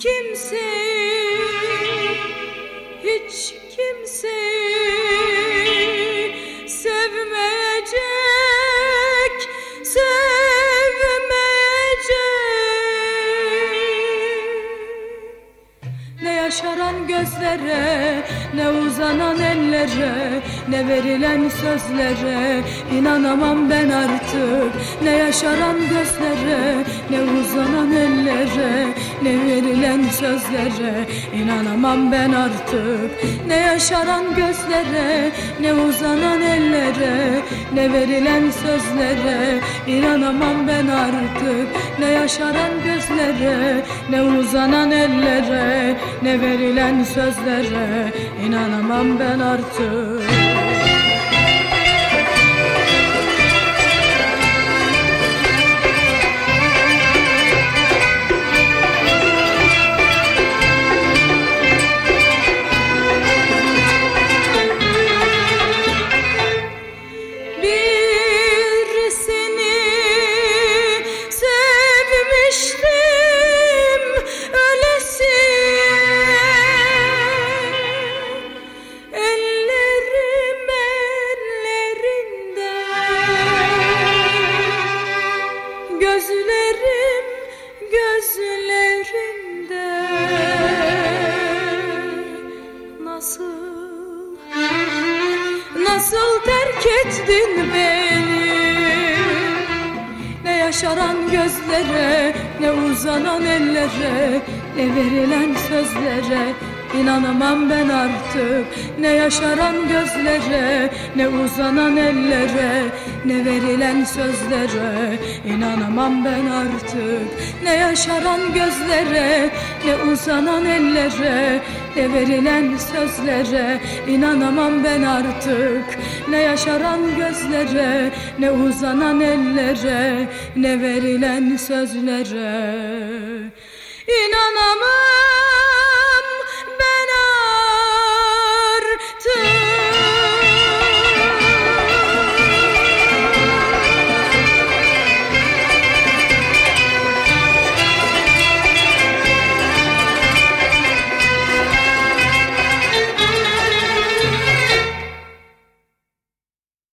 kimse hiç kimse yaşaran gözlere Ne uzanan ellere Ne verilen sözlere inanamam ben artık. Ne yaşaran gözlere Ne uzanan ellere Ne verilen sözlere inanamam ben artık. Ne yaşaran gözlere Ne uzanan ellere Ne verilen sözlere inanamam ben artık. Ne yaşaran gözlere Ne uzanan ellere ne verilen sözlere inanamam ben artık terk ettin beni. Ne yaşaran gözlere Ne uzanan ellere Ne verilen sözlere İnanamam ben artık. Ne yaşaran gözlere Ne uzanan ellere Ne verilen sözlere. İnanamam ben artık. Ne yaşaran gözlere Ne uzanan ellere Ne verilen sözlere. İnanamam ben artık. Ne yaşaran gözlere Ne uzanan ellere Ne verilen sözlere